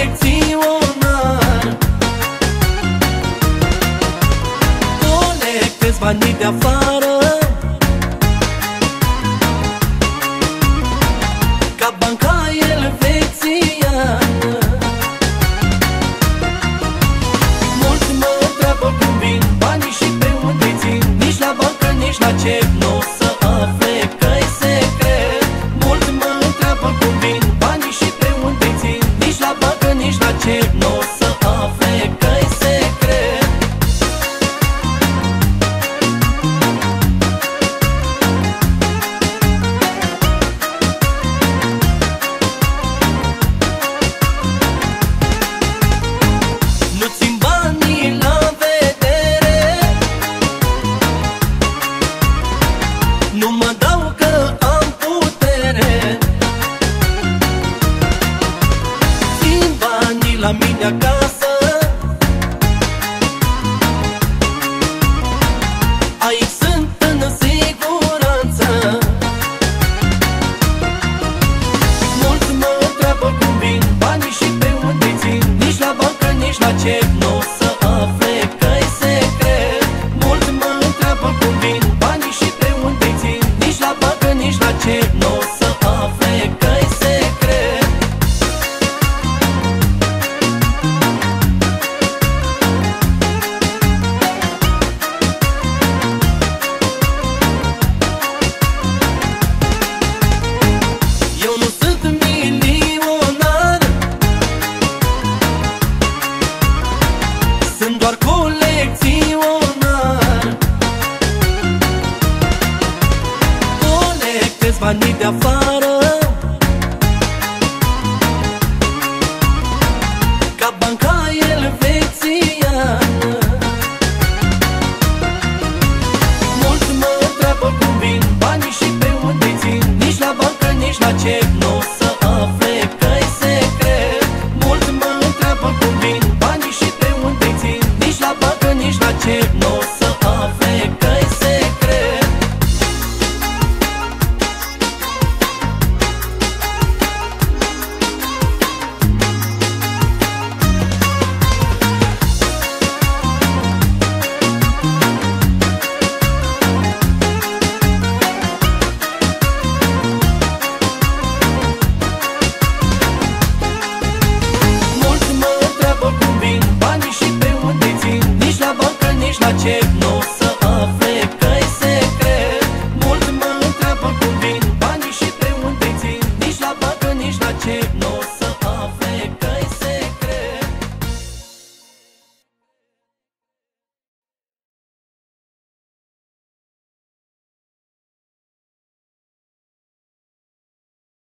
colecționar. Colectez banii de afară la miña casa I need a fun. încep nu să afle că-i Mult mă întreabă cum vin banii și pe unde Nici la bancă, nici la ce nu o să